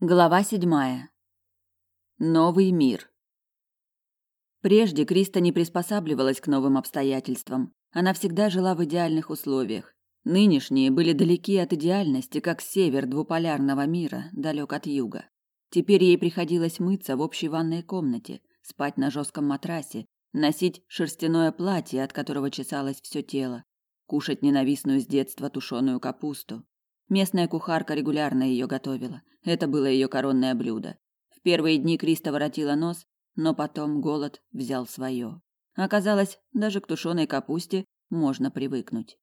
Глава седьмая. Новый мир. Прежде Криста не приспосабливалась к новым обстоятельствам. Она всегда жила в идеальных условиях. Нынешние были далеки от идеальности, как север двуполярного мира, далек от юга. Теперь ей приходилось мыться в общей ванной комнате, спать на жестком матрасе, носить шерстяное платье, от которого чесалось все тело, кушать ненавистную с детства тушеную капусту, Местная кухарка регулярно ее готовила. Это было ее коронное блюдо. В первые дни Криста воротила нос, но потом голод взял свое. Оказалось, даже к тушеной капусте можно привыкнуть.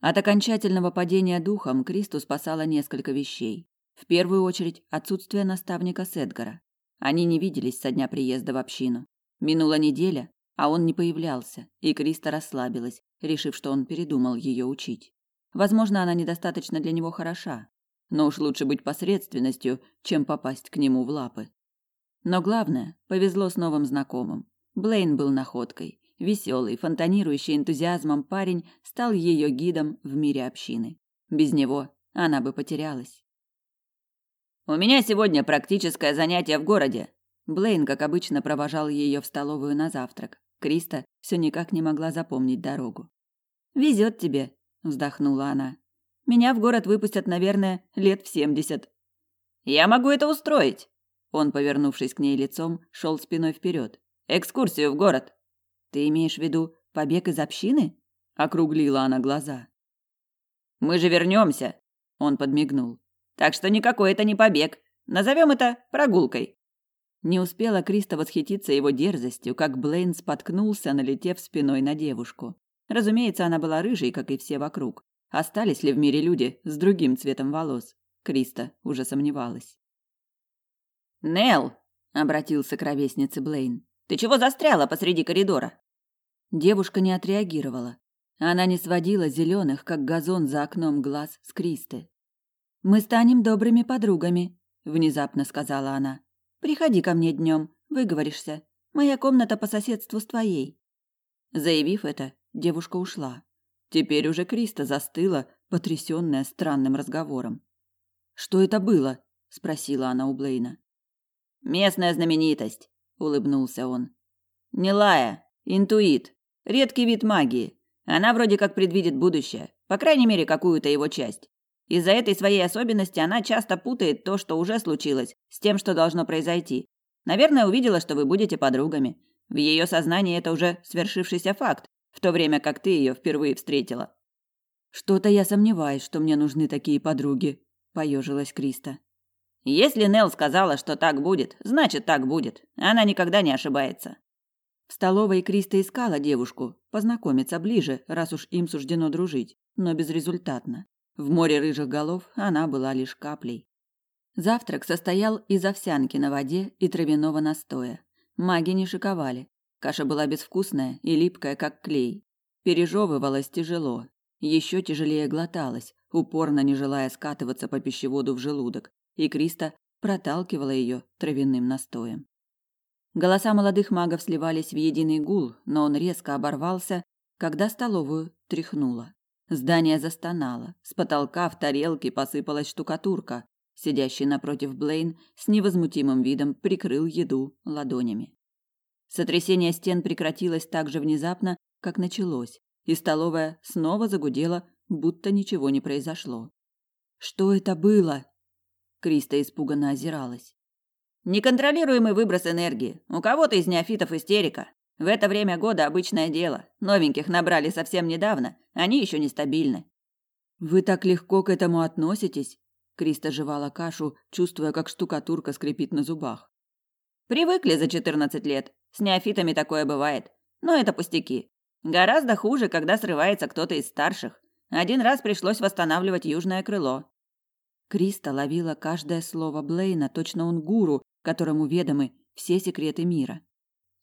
От окончательного падения духом Кристу спасало несколько вещей. В первую очередь, отсутствие наставника Седгара. Они не виделись со дня приезда в общину. Минула неделя, а он не появлялся, и Криста расслабилась, решив, что он передумал ее учить. Возможно, она недостаточно для него хороша, но уж лучше быть посредственностью, чем попасть к нему в лапы. Но главное, повезло с новым знакомым. Блейн был находкой. Веселый, фонтанирующий энтузиазмом парень стал ее гидом в мире общины. Без него она бы потерялась. «У меня сегодня практическое занятие в городе». Блейн, как обычно, провожал ее в столовую на завтрак. Криста все никак не могла запомнить дорогу. «Везет тебе», вздохнула она. Меня в город выпустят, наверное, лет в семьдесят. Я могу это устроить. Он, повернувшись к ней лицом, шел спиной вперед. Экскурсию в город. Ты имеешь в виду побег из общины? Округлила она глаза. Мы же вернемся. Он подмигнул. Так что никакой это не побег. Назовем это прогулкой. Не успела Криста восхититься его дерзостью, как Блейн споткнулся, налетев спиной на девушку. Разумеется, она была рыжей, как и все вокруг. Остались ли в мире люди с другим цветом волос? Криста уже сомневалась. «Нелл!» — обратился к ровеснице Блейн. «Ты чего застряла посреди коридора?» Девушка не отреагировала. Она не сводила зеленых, как газон за окном глаз, с Кристы. «Мы станем добрыми подругами», — внезапно сказала она. «Приходи ко мне днем, выговоришься. Моя комната по соседству с твоей». Заявив это, девушка ушла. Теперь уже Криста застыла, потрясённая странным разговором. «Что это было?» – спросила она у Блейна. «Местная знаменитость», – улыбнулся он. «Нелая, интуит, редкий вид магии. Она вроде как предвидит будущее, по крайней мере, какую-то его часть. Из-за этой своей особенности она часто путает то, что уже случилось, с тем, что должно произойти. Наверное, увидела, что вы будете подругами. В ее сознании это уже свершившийся факт, в то время как ты ее впервые встретила. Что-то я сомневаюсь, что мне нужны такие подруги, поежилась Криста. Если Нел сказала, что так будет, значит так будет. Она никогда не ошибается. В столовой Криста искала девушку, познакомиться ближе, раз уж им суждено дружить, но безрезультатно. В море рыжих голов она была лишь каплей. Завтрак состоял из овсянки на воде и травяного настоя. Маги не шиковали. Каша была безвкусная и липкая, как клей. Пережевывалась тяжело, еще тяжелее глоталась, упорно не желая скатываться по пищеводу в желудок, и Криста проталкивала ее травяным настоем. Голоса молодых магов сливались в единый гул, но он резко оборвался, когда столовую тряхнуло. Здание застонало, с потолка в тарелке посыпалась штукатурка. Сидящий напротив Блейн с невозмутимым видом прикрыл еду ладонями. Сотрясение стен прекратилось так же внезапно, как началось, и столовая снова загудела, будто ничего не произошло. Что это было? Криста испуганно озиралась. Неконтролируемый выброс энергии. У кого-то из неофитов истерика. В это время года обычное дело. Новеньких набрали совсем недавно, они еще нестабильны. Вы так легко к этому относитесь? Криста жевала кашу, чувствуя, как штукатурка скрипит на зубах. Привыкли за четырнадцать лет. С неофитами такое бывает. Но это пустяки. Гораздо хуже, когда срывается кто-то из старших. Один раз пришлось восстанавливать южное крыло. Криста ловила каждое слово Блейна, точно он гуру, которому ведомы все секреты мира.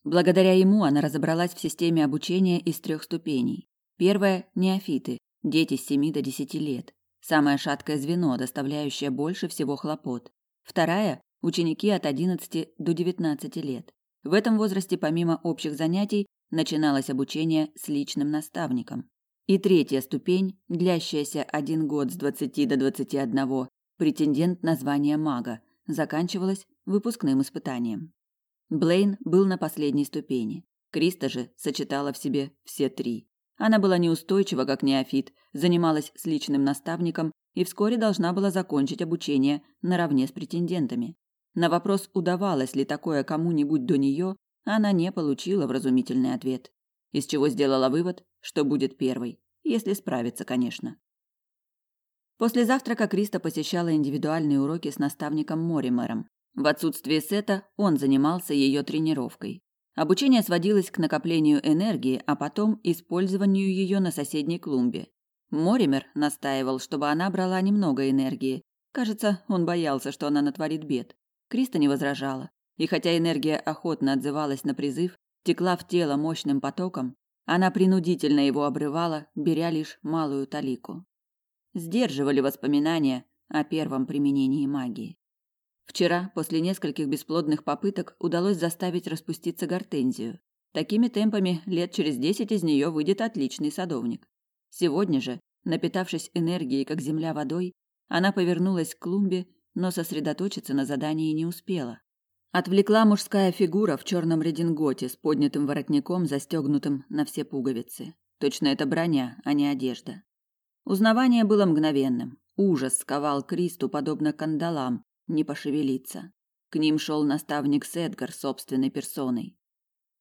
Благодаря ему она разобралась в системе обучения из трех ступеней. Первая – неофиты, дети с 7 до 10 лет. Самое шаткое звено, доставляющее больше всего хлопот. Вторая – ученики от 11 до 19 лет. В этом возрасте помимо общих занятий начиналось обучение с личным наставником. И третья ступень, длящаяся один год с 20 до 21, претендент на звание мага, заканчивалась выпускным испытанием. Блейн был на последней ступени. Криста же сочетала в себе все три. Она была неустойчива, как неофит, занималась с личным наставником и вскоре должна была закончить обучение наравне с претендентами. На вопрос, удавалось ли такое кому-нибудь до нее, она не получила вразумительный ответ. Из чего сделала вывод, что будет первой, если справится, конечно. После завтрака Криста посещала индивидуальные уроки с наставником Моримером. В отсутствие Сета он занимался ее тренировкой. Обучение сводилось к накоплению энергии, а потом использованию ее на соседней клумбе. Моример настаивал, чтобы она брала немного энергии. Кажется, он боялся, что она натворит бед. Криста не возражала. И хотя энергия охотно отзывалась на призыв, текла в тело мощным потоком, она принудительно его обрывала, беря лишь малую талику. Сдерживали воспоминания о первом применении магии. Вчера, после нескольких бесплодных попыток, удалось заставить распуститься гортензию. Такими темпами лет через десять из нее выйдет отличный садовник. Сегодня же, напитавшись энергией, как земля водой, она повернулась к клумбе, но сосредоточиться на задании не успела. Отвлекла мужская фигура в черном рединготе с поднятым воротником, застегнутым на все пуговицы. Точно это броня, а не одежда. Узнавание было мгновенным. Ужас сковал Кристу, подобно кандалам, не пошевелиться. К ним шел наставник Сэдгар собственной персоной.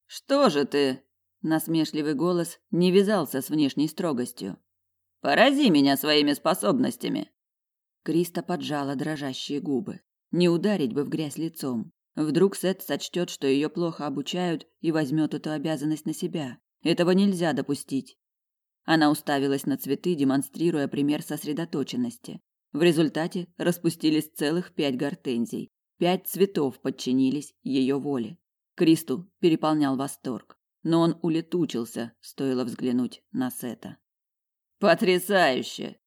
«Что же ты?» – насмешливый голос не вязался с внешней строгостью. «Порази меня своими способностями!» Криста поджала дрожащие губы. Не ударить бы в грязь лицом. Вдруг Сет сочтет, что ее плохо обучают, и возьмет эту обязанность на себя. Этого нельзя допустить. Она уставилась на цветы, демонстрируя пример сосредоточенности. В результате распустились целых пять гортензий. Пять цветов подчинились ее воле. Кристу переполнял восторг, но он улетучился, стоило взглянуть на Сета. «Потрясающе!»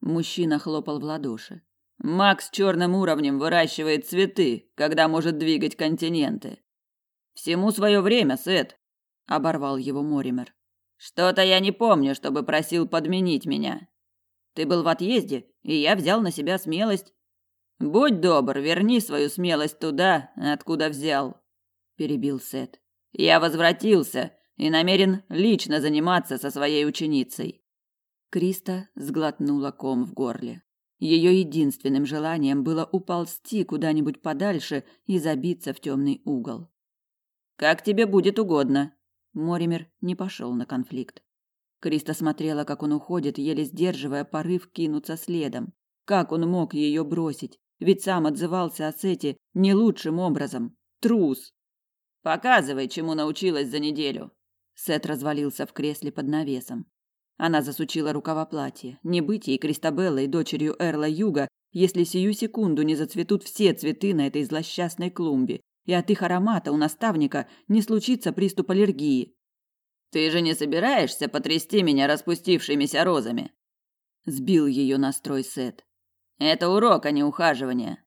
Мужчина хлопал в ладоши. «Макс черным уровнем выращивает цветы, когда может двигать континенты». «Всему свое время, Сет!» – оборвал его Моример. «Что-то я не помню, чтобы просил подменить меня. Ты был в отъезде, и я взял на себя смелость. Будь добр, верни свою смелость туда, откуда взял, перебил Сет. Я возвратился и намерен лично заниматься со своей ученицей. Криста сглотнула ком в горле. Ее единственным желанием было уползти куда-нибудь подальше и забиться в темный угол. Как тебе будет угодно. Моример не пошел на конфликт. Криста смотрела, как он уходит, еле сдерживая порыв кинуться следом. Как он мог ее бросить? Ведь сам отзывался о Сете не лучшим образом. Трус. Показывай, чему научилась за неделю. Сет развалился в кресле под навесом. Она засучила рукава платья. Не быть ей Кристабеллой, дочерью Эрла Юга, если сию секунду не зацветут все цветы на этой злосчастной клумбе, и от их аромата у наставника не случится приступ аллергии. Ты же не собираешься потрясти меня распустившимися розами? Сбил ее настрой Сет. Это урок, а не ухаживание.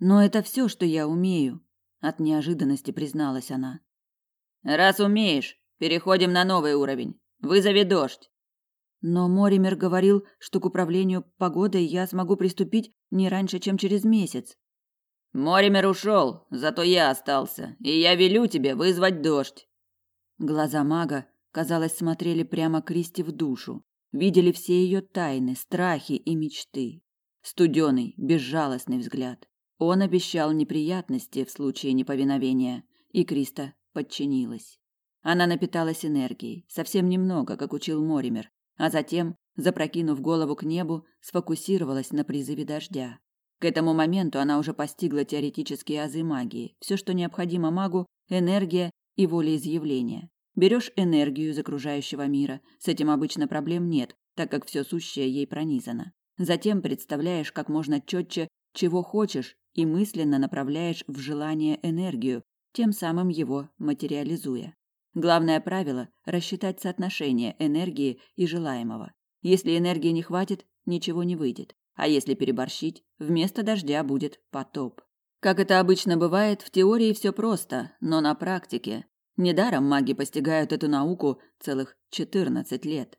Но это все, что я умею, от неожиданности призналась она. Раз умеешь, переходим на новый уровень. Вызови дождь. Но Моример говорил, что к управлению погодой я смогу приступить не раньше, чем через месяц. Моример ушел, зато я остался, и я велю тебе вызвать дождь. Глаза мага, казалось, смотрели прямо Кристи в душу, видели все ее тайны, страхи и мечты. Студеный, безжалостный взгляд. Он обещал неприятности в случае неповиновения, и Криста подчинилась. Она напиталась энергией, совсем немного, как учил Моример, а затем, запрокинув голову к небу, сфокусировалась на призыве дождя. К этому моменту она уже постигла теоретические азы магии. Все, что необходимо магу энергия и волеизъявления. Берешь энергию из окружающего мира, с этим обычно проблем нет, так как все сущее ей пронизано. Затем представляешь как можно четче, чего хочешь, и мысленно направляешь в желание энергию, тем самым его материализуя. Главное правило – рассчитать соотношение энергии и желаемого. Если энергии не хватит, ничего не выйдет. А если переборщить, вместо дождя будет потоп. Как это обычно бывает, в теории все просто, но на практике. Недаром маги постигают эту науку целых 14 лет.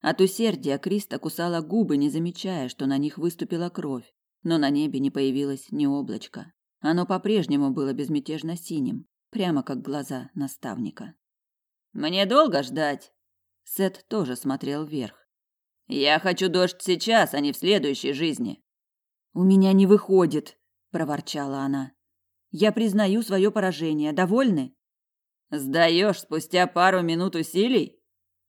От усердия Криста кусала губы, не замечая, что на них выступила кровь. но на небе не появилось ни облачка. Оно по-прежнему было безмятежно синим, прямо как глаза наставника. «Мне долго ждать?» Сет тоже смотрел вверх. «Я хочу дождь сейчас, а не в следующей жизни». «У меня не выходит», – проворчала она. «Я признаю свое поражение. Довольны?» «Сдаешь спустя пару минут усилий?»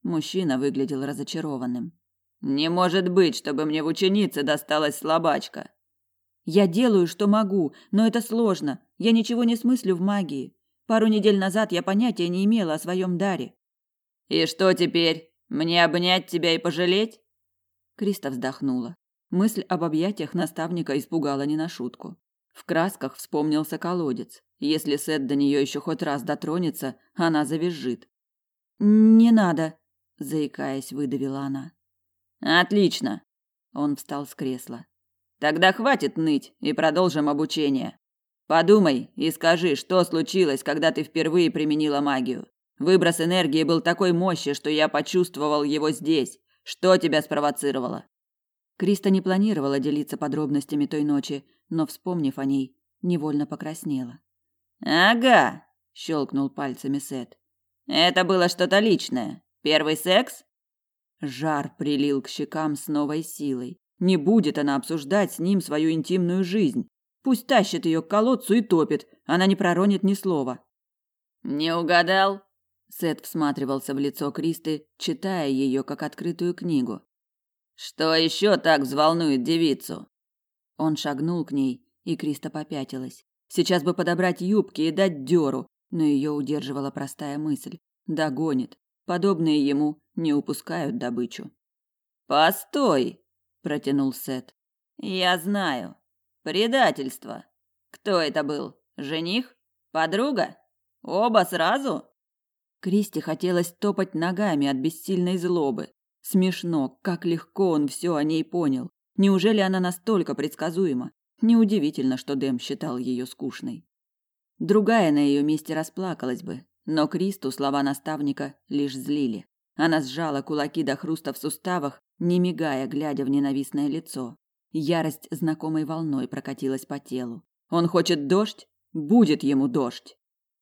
Мужчина выглядел разочарованным. «Не может быть, чтобы мне в ученице досталась слабачка». «Я делаю, что могу, но это сложно. Я ничего не смыслю в магии. Пару недель назад я понятия не имела о своем даре». «И что теперь? Мне обнять тебя и пожалеть?» Криста вздохнула. Мысль об объятиях наставника испугала не на шутку. В красках вспомнился колодец. Если Сет до нее еще хоть раз дотронется, она завизжит. «Не надо», – заикаясь, выдавила она. «Отлично!» Он встал с кресла. «Тогда хватит ныть и продолжим обучение. Подумай и скажи, что случилось, когда ты впервые применила магию. Выброс энергии был такой мощи, что я почувствовал его здесь, что тебя спровоцировало? Криста не планировала делиться подробностями той ночи, но вспомнив о ней, невольно покраснела. Ага, щелкнул пальцами Сет. Это было что-то личное. Первый секс? Жар прилил к щекам с новой силой. Не будет она обсуждать с ним свою интимную жизнь. Пусть тащит ее к колодцу и топит, она не проронит ни слова. Не угадал? Сет всматривался в лицо Кристы, читая ее как открытую книгу. Что еще так взволнует девицу? Он шагнул к ней, и Криста попятилась. Сейчас бы подобрать юбки и дать дёру, но ее удерживала простая мысль: догонит. Подобные ему не упускают добычу. Постой, протянул Сет. Я знаю. Предательство. Кто это был? Жених? Подруга? Оба сразу? Кристи хотелось топать ногами от бессильной злобы. Смешно, как легко он все о ней понял. Неужели она настолько предсказуема? Неудивительно, что Дэм считал ее скучной. Другая на ее месте расплакалась бы, но Кристу слова наставника лишь злили. Она сжала кулаки до хруста в суставах, не мигая, глядя в ненавистное лицо. Ярость знакомой волной прокатилась по телу. Он хочет дождь? Будет ему дождь.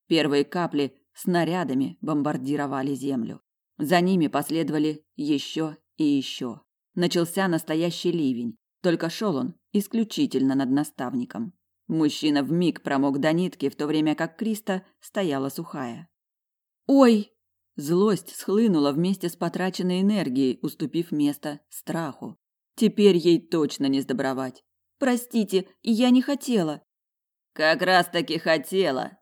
Первые капли снарядами бомбардировали землю. За ними последовали еще и еще. Начался настоящий ливень, только шел он исключительно над наставником. Мужчина вмиг промок до нитки, в то время как Криста стояла сухая. «Ой!» Злость схлынула вместе с потраченной энергией, уступив место страху. Теперь ей точно не сдобровать. «Простите, я не хотела». «Как раз-таки хотела»,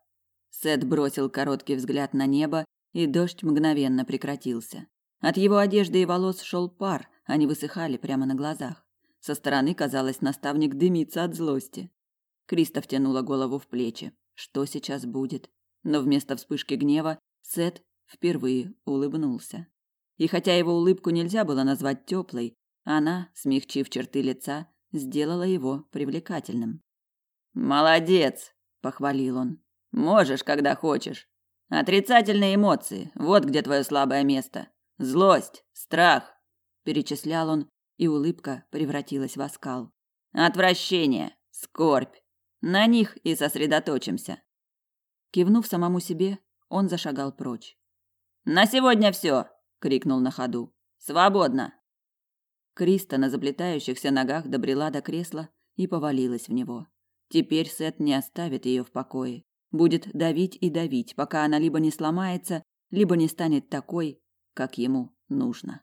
Сет бросил короткий взгляд на небо, и дождь мгновенно прекратился. От его одежды и волос шел пар, они высыхали прямо на глазах. Со стороны, казалось, наставник дымится от злости. Криста втянула голову в плечи. Что сейчас будет? Но вместо вспышки гнева Сет впервые улыбнулся. И хотя его улыбку нельзя было назвать теплой, она, смягчив черты лица, сделала его привлекательным. «Молодец!» – похвалил он. Можешь, когда хочешь. Отрицательные эмоции вот где твое слабое место. Злость, страх, перечислял он, и улыбка превратилась в оскал. Отвращение, скорбь. На них и сосредоточимся. Кивнув самому себе, он зашагал прочь. На сегодня все, крикнул на ходу. Свободно. Криста на заплетающихся ногах добрела до кресла и повалилась в него. Теперь Сет не оставит ее в покое будет давить и давить, пока она либо не сломается, либо не станет такой, как ему нужно.